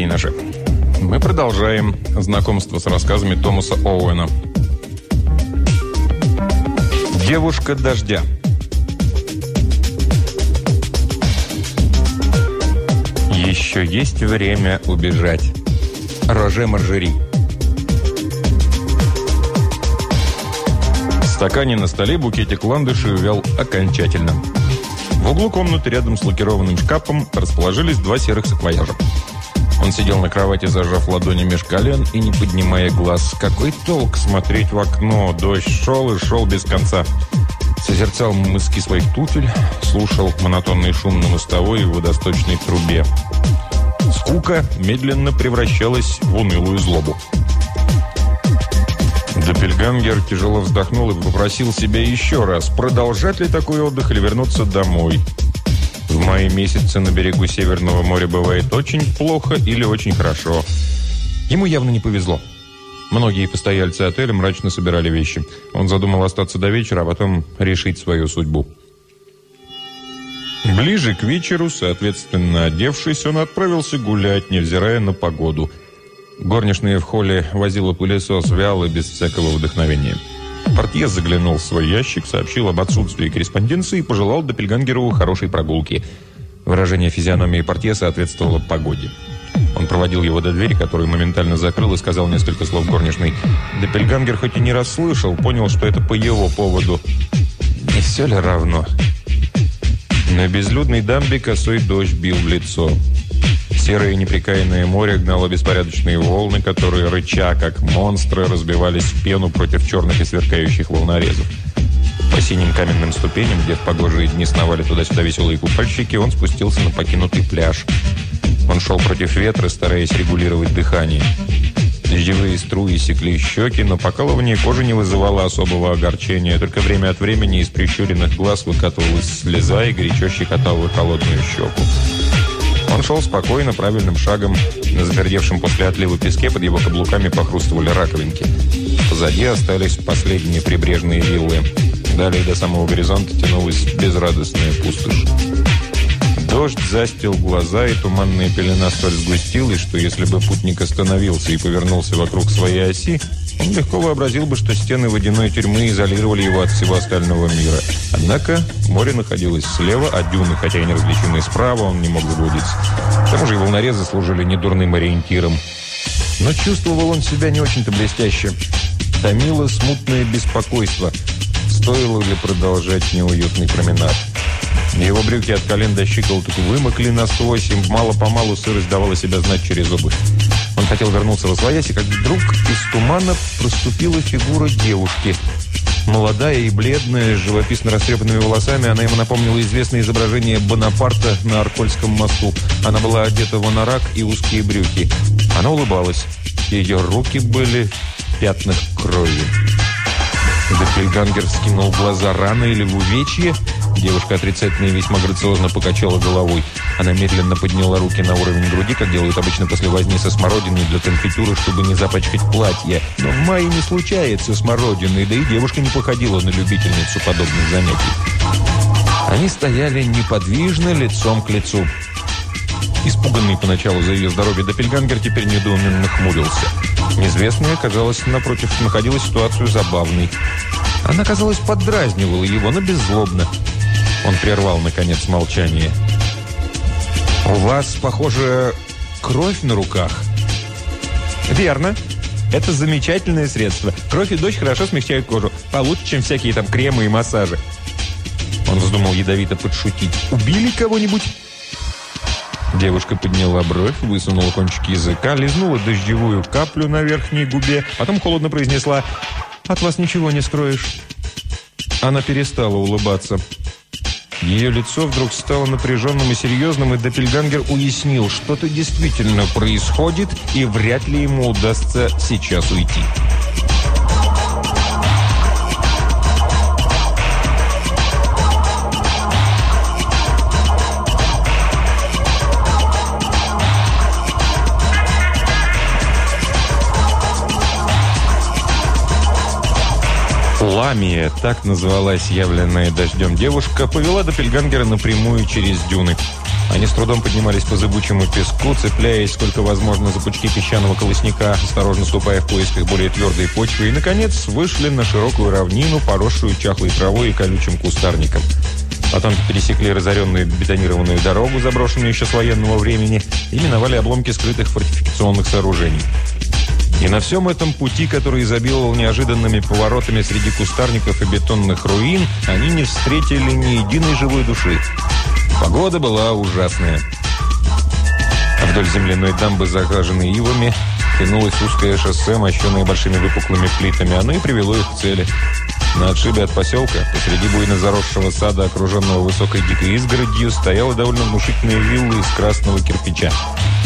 Дорогие наши, мы продолжаем знакомство с рассказами Томаса Оуэна. Девушка дождя. Еще есть время убежать. Роже Маржери. В стакане на столе букетик ландышей увял окончательно. В углу комнаты рядом с лакированным шкафом расположились два серых саквояжа. Он сидел на кровати, зажав ладони меж колен и не поднимая глаз. Какой толк смотреть в окно? Дождь шел и шел без конца. Созерцал мыски своих туфель, слушал монотонный шум на мостовой и водосточной трубе. Скука медленно превращалась в унылую злобу. Доппельгангер тяжело вздохнул и попросил себя еще раз, продолжать ли такой отдых или вернуться домой. В мае месяце на берегу Северного моря бывает очень плохо или очень хорошо. Ему явно не повезло. Многие постояльцы отеля мрачно собирали вещи. Он задумал остаться до вечера, а потом решить свою судьбу. Ближе к вечеру, соответственно одевшись, он отправился гулять, невзирая на погоду – Горничная в холле возила пылесос вяло, без всякого вдохновения. Портье заглянул в свой ящик, сообщил об отсутствии корреспонденции и пожелал Доппельгангеру хорошей прогулки. Выражение физиономии портье соответствовало погоде. Он проводил его до двери, которую моментально закрыл и сказал несколько слов горничной. Доппельгангер хоть и не расслышал, понял, что это по его поводу. Не все ли равно? На безлюдной дамбе косой дождь бил в лицо. Серое непрекаянное море гнало беспорядочные волны, которые, рыча, как монстры, разбивались в пену против черных и сверкающих волнорезов. По синим каменным ступеням, где в погожие дни сновали туда-сюда веселые купальщики, он спустился на покинутый пляж. Он шел против ветра, стараясь регулировать дыхание. Дождевые струи секли щеки, но покалывание кожи не вызывало особого огорчения. Только время от времени из прищуренных глаз выкатывалась слеза и горячо щекотала холодную щеку. Он шел спокойно, правильным шагом. На запердевшем после отлива песке под его каблуками похрустывали раковинки. Позади остались последние прибрежные виллы. Далее до самого горизонта тянулась безрадостная пустошь. Дождь застил глаза, и туманная пелена столь сгустилась, что если бы путник остановился и повернулся вокруг своей оси, он легко вообразил бы, что стены водяной тюрьмы изолировали его от всего остального мира. Однако море находилось слева, а дюны, хотя и неразличимые справа, он не мог заблудиться. К тому же и волнорезы служили недурным ориентиром. Но чувствовал он себя не очень-то блестяще. Томило смутное беспокойство. Стоило ли продолжать неуютный променад? Его брюки от колен до щиколоток вымокли насквозь, и мало-помалу сырость давала себя знать через обувь. Он хотел вернуться во своясь, как вдруг из тумана проступила фигура девушки. Молодая и бледная, с живописно растрепанными волосами, она ему напомнила известное изображение Бонапарта на Аркольском мосту. Она была одета в анорак и узкие брюки. Она улыбалась. Ее руки были в пятнах крови. Доппельгангер скинул глаза рано или в увечье. Девушка отрицательно и весьма грациозно покачала головой. Она медленно подняла руки на уровень груди, как делают обычно после возни со смородиной для конфитюры, чтобы не запачкать платье. Но в мае не случается смородины, да и девушка не походила на любительницу подобных занятий. Они стояли неподвижно, лицом к лицу. Испуганный поначалу за ее здоровье Доппельгангер теперь недоуменно хмурился. Неизвестная, казалось, напротив, находила ситуацию забавной. Она, казалось, поддразнивала его, но беззлобно. Он прервал, наконец, молчание. «У вас, похоже, кровь на руках?» «Верно. Это замечательное средство. Кровь и дождь хорошо смягчают кожу. Получше, чем всякие там кремы и массажи». Он вздумал ядовито подшутить. «Убили кого-нибудь?» Девушка подняла бровь, высунула кончик языка, лизнула дождевую каплю на верхней губе, потом холодно произнесла «От вас ничего не скроешь». Она перестала улыбаться. Ее лицо вдруг стало напряженным и серьезным, и Доппельгангер уяснил, что-то действительно происходит, и вряд ли ему удастся сейчас уйти. Ламия, так называлась явленная дождем девушка, повела Доппельгангера напрямую через дюны. Они с трудом поднимались по зыбучему песку, цепляясь сколько возможно за пучки песчаного колосника, осторожно ступая в поисках более твердой почвы, и, наконец, вышли на широкую равнину, поросшую чахлой травой и колючим кустарником. Потом пересекли разоренную бетонированную дорогу, заброшенную еще с военного времени, и миновали обломки скрытых фортификационных сооружений. И на всем этом пути, который изобиловал неожиданными поворотами среди кустарников и бетонных руин, они не встретили ни единой живой души. Погода была ужасная. Вдоль земляной дамбы, загаженной ивами, тянулось узкое шоссе, мощенное большими выпуклыми плитами. Оно и привело их к цели. На отшибе от поселка, посреди буйно заросшего сада, окруженного высокой дикой изгородью, стояла довольно внушительная вилла из красного кирпича.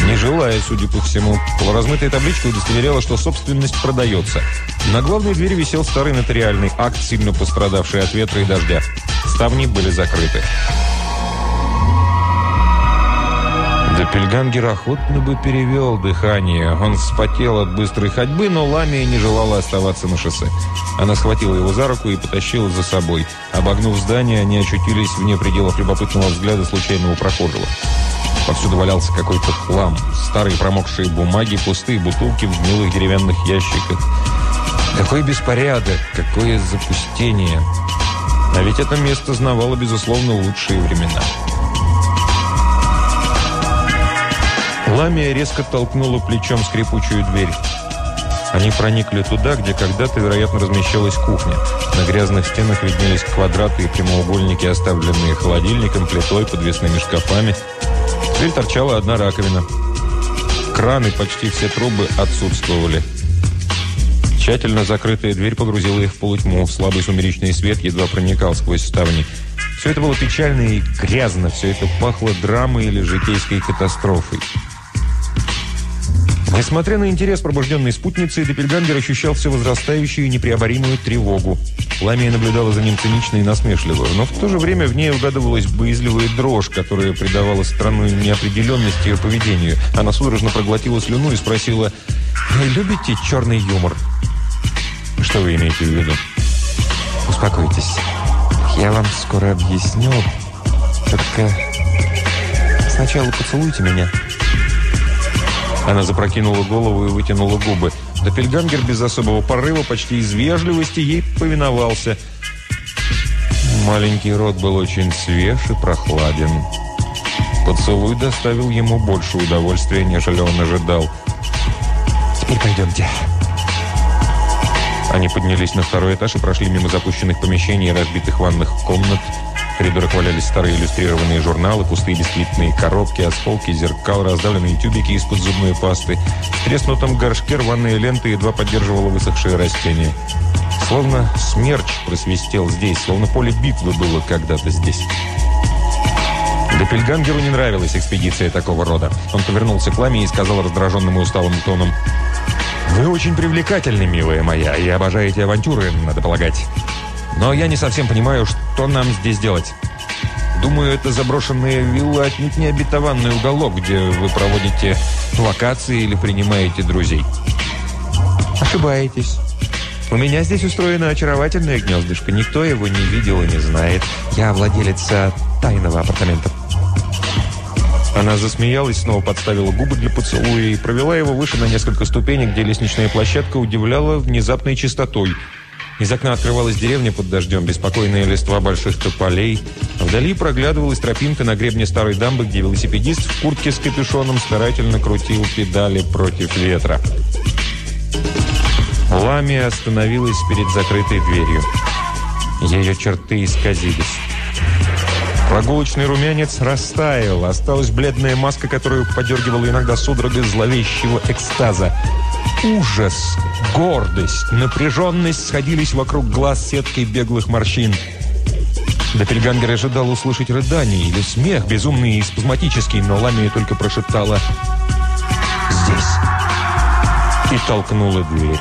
Нежилая, судя по всему. Полуразмытая табличка удостоверяла, что собственность продается. На главной двери висел старый нотариальный акт, сильно пострадавший от ветра и дождя. Ставни были закрыты. Доппельгангер охотно бы перевел дыхание. Он вспотел от быстрой ходьбы, но Ламия не желала оставаться на шоссе. Она схватила его за руку и потащила за собой. Обогнув здание, они очутились вне пределов любопытного взгляда случайного прохожего. Повсюду валялся какой-то хлам. Старые промокшие бумаги, пустые бутылки в гнилых деревянных ящиках. Какой беспорядок, какое запустение. А ведь это место знавало, безусловно, лучшие времена. Ламия резко толкнула плечом скрипучую дверь. Они проникли туда, где когда-то, вероятно, размещалась кухня. На грязных стенах виднелись квадраты и прямоугольники, оставленные холодильником, плитой, подвесными шкафами. В дверь торчала одна раковина. Краны, почти все трубы отсутствовали. Тщательно закрытая дверь погрузила их в полутьму. Слабый сумеречный свет едва проникал сквозь ставни. Все это было печально и грязно. Все это пахло драмой или житейской катастрофой. Несмотря на интерес пробужденной спутницы, Деппельгангер ощущал все возрастающую непреоборимую тревогу. Ламия наблюдала за ним цинично и насмешливо, но в то же время в ней угадывалась боязливая дрожь, которая придавала странную неопределенность ее поведению. Она судорожно проглотила слюну и спросила, «Вы любите черный юмор?» «Что вы имеете в виду?» «Успокойтесь. Я вам скоро объясню. Только сначала поцелуйте меня». Она запрокинула голову и вытянула губы. Доппельгангер без особого порыва, почти из вежливости, ей повиновался. Маленький рот был очень свеж и прохладен. Поцелуй доставил ему больше удовольствия, нежели он ожидал. «Теперь пойдемте». Они поднялись на второй этаж и прошли мимо запущенных помещений и разбитых ванных комнат, в коридорах валялись старые иллюстрированные журналы, пустые бисквитные коробки, осколки, зеркал, раздавленные тюбики из-под зубной пасты. В треснутом горшке рваные ленты едва поддерживало высохшие растения. Словно смерч просвистел здесь, словно поле битвы было когда-то здесь. Доппельгангеру не нравилась экспедиция такого рода. Он повернулся к Ламе и сказал раздраженным и усталым тоном, «Вы очень привлекательны, милая моя, и обожаете авантюры, надо полагать. Но я не совсем понимаю, что нам здесь делать. Думаю, это заброшенная вилла отнюдь не обетованный уголок, где вы проводите локации или принимаете друзей. Ошибаетесь. У меня здесь устроено очаровательное гнездышко. Никто его не видел и не знает. Я владелица тайного апартамента. Она засмеялась, снова подставила губы для поцелуя и провела его выше на несколько ступенек, где лестничная площадка удивляла внезапной чистотой – из окна открывалась деревня под дождем, беспокойные листва больших тополей. Вдали проглядывалась тропинка на гребне старой дамбы, где велосипедист в куртке с капюшоном старательно крутил педали против ветра. Лами остановилась перед закрытой дверью. Ее черты исказились. Прогулочный румянец растаял. Осталась бледная маска, которую подергивала иногда судорога зловещего экстаза. Ужас, гордость, напряженность сходились вокруг глаз сеткой беглых морщин. Доппельгангер ожидал услышать рыдание или смех, безумный и спазматический, но Ламия только прошептала «Здесь!» и толкнула дверь.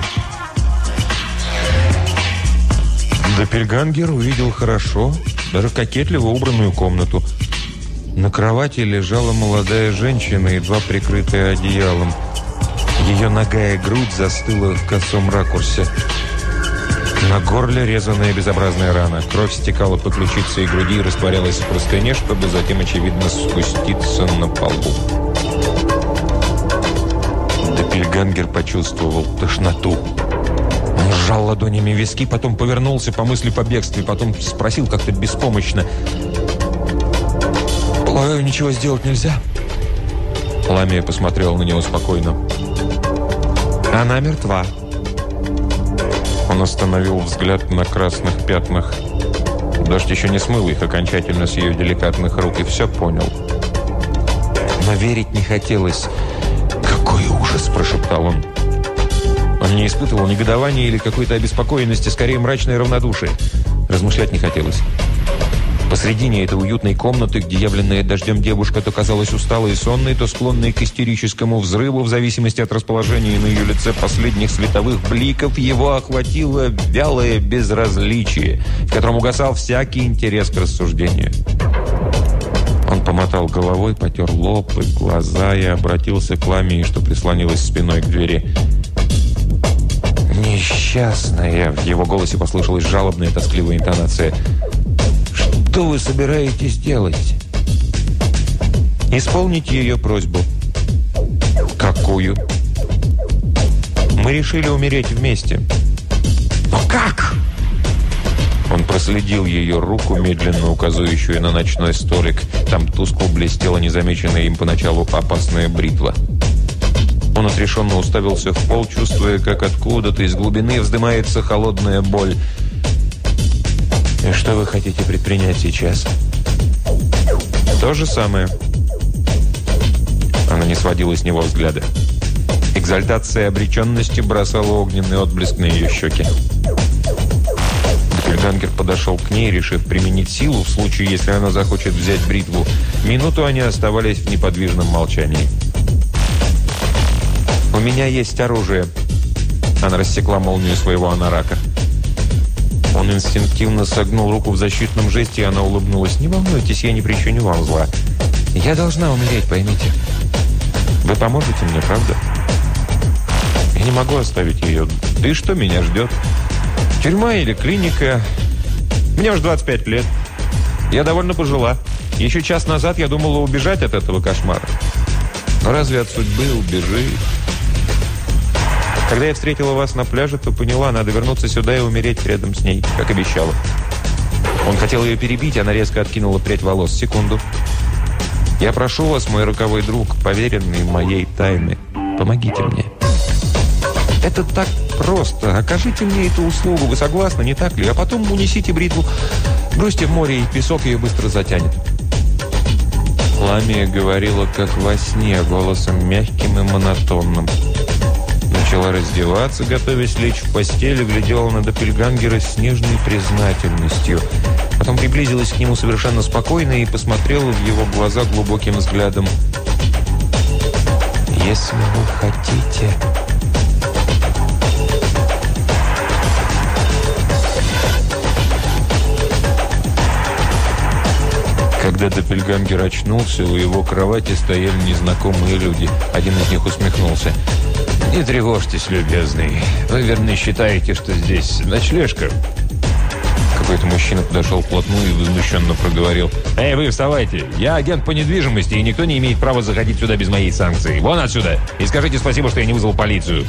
Доппельгангер увидел хорошо, даже кокетливо убранную комнату. На кровати лежала молодая женщина, едва прикрытая одеялом. Ее ногая грудь застыла в косом ракурсе. На горле резаная безобразная рана. Кровь стекала по ключице и груди и растворялась в простыне, чтобы затем, очевидно, спуститься на полу. Допельгангер почувствовал тошноту. Он сжал ладонями виски, потом повернулся по мысли по бегстве, потом спросил как-то беспомощно. «Полагаю, ничего сделать нельзя?» Ламия посмотрел на него спокойно. «Она мертва». Он остановил взгляд на красных пятнах. Дождь еще не смыл их окончательно с ее деликатных рук и все понял. Но верить не хотелось. «Какой ужас!» – прошептал он. Он не испытывал негодования или какой-то обеспокоенности, скорее мрачное равнодушие. Размышлять не хотелось. Посредине этой уютной комнаты, где явленная дождем девушка то казалась усталой и сонной, то склонной к истерическому взрыву, в зависимости от расположения на ее лице последних световых бликов, его охватило вялое безразличие, в котором угасал всякий интерес к рассуждению. Он помотал головой, потер лоб и глаза и обратился к Ламии, что прислонилась спиной к двери. «Несчастная!» В его голосе послышалась жалобная тоскливая интонация – что вы собираетесь делать? Исполните ее просьбу. Какую? Мы решили умереть вместе. Но как? Он проследил ее руку, медленно указывающую на ночной столик. Там тускло блестела незамеченная им поначалу опасная бритва. Он отрешенно уставился в пол, чувствуя, как откуда-то из глубины вздымается холодная боль. И что вы хотите предпринять сейчас? То же самое. Она не сводила с него взгляда. Экзальтация обреченности бросала огненный отблеск на ее щеки. Доппельгангер подошел к ней, решив применить силу в случае, если она захочет взять бритву. Минуту они оставались в неподвижном молчании. «У меня есть оружие». Она рассекла молнию своего анарака. Он инстинктивно согнул руку в защитном жесте, и она улыбнулась. «Не волнуйтесь, я не причиню вам зла. Я должна умереть, поймите. Вы поможете мне, правда? Я не могу оставить ее. Да и что меня ждет? Тюрьма или клиника? Мне уже 25 лет. Я довольно пожила. Еще час назад я думала убежать от этого кошмара. Но разве от судьбы убежишь? Когда я встретила вас на пляже, то поняла, надо вернуться сюда и умереть рядом с ней, как обещала. Он хотел ее перебить, она резко откинула прядь волос. Секунду. Я прошу вас, мой роковой друг, поверенный моей тайны, помогите мне. Это так просто. Окажите мне эту услугу. Вы согласны, не так ли? А потом унесите бритву, бросьте в море, и песок ее быстро затянет. Ламия говорила, как во сне, голосом мягким и монотонным начала раздеваться, готовясь лечь в постель, глядела на Доппельгангера с нежной признательностью. Потом приблизилась к нему совершенно спокойно и посмотрела в его глаза глубоким взглядом. «Если вы хотите...» Когда Доппельгангер очнулся, у его кровати стояли незнакомые люди. Один из них усмехнулся. «Не тревожьтесь, любезный. Вы, верно, считаете, что здесь ночлежка?» Какой-то мужчина подошел вплотную и возмущенно проговорил. «Эй, вы вставайте! Я агент по недвижимости, и никто не имеет права заходить сюда без моей санкции. Вон отсюда! И скажите спасибо, что я не вызвал полицию!»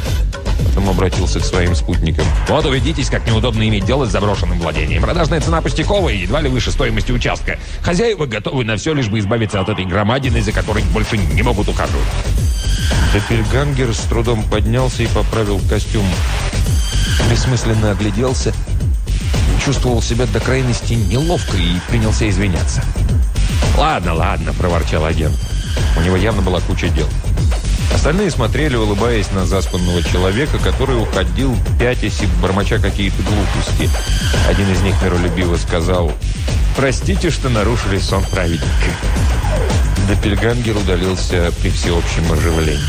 Потом обратился к своим спутникам. «Вот убедитесь, как неудобно иметь дело с заброшенным владением. Продажная цена пустяковая, едва ли выше стоимости участка. Хозяева готовы на все, лишь бы избавиться от этой громадины, за которой больше не могут ухаживать». Доппельгангер с трудом поднялся и поправил костюм. Бессмысленно огляделся, чувствовал себя до крайности неловко и принялся извиняться. «Ладно, ладно», – проворчал агент. У него явно была куча дел. Остальные смотрели, улыбаясь на заспанного человека, который уходил, пятясь и бормоча какие-то глупости. Один из них миролюбиво сказал «Простите, что нарушили сон праведника». Доппельгангер удалился при всеобщем оживлении.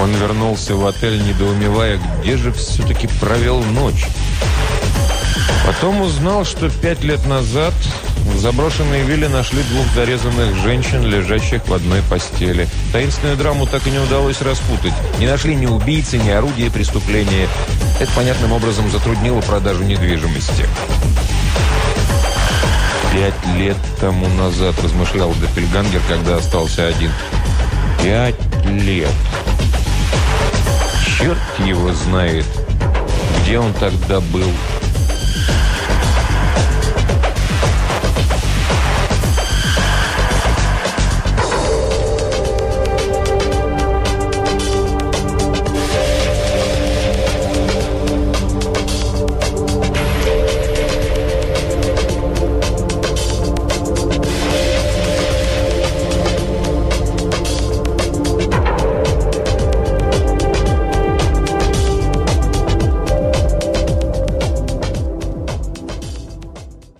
Он вернулся в отель, недоумевая, где же все-таки провел ночь. Потом узнал, что пять лет назад В заброшенной вилле нашли двух зарезанных женщин, лежащих в одной постели. Таинственную драму так и не удалось распутать. Не нашли ни убийцы, ни орудия преступления. Это понятным образом затруднило продажу недвижимости. Пять лет тому назад, размышлял Доппельгангер, когда остался один. Пять лет. Черт его знает, где он тогда был.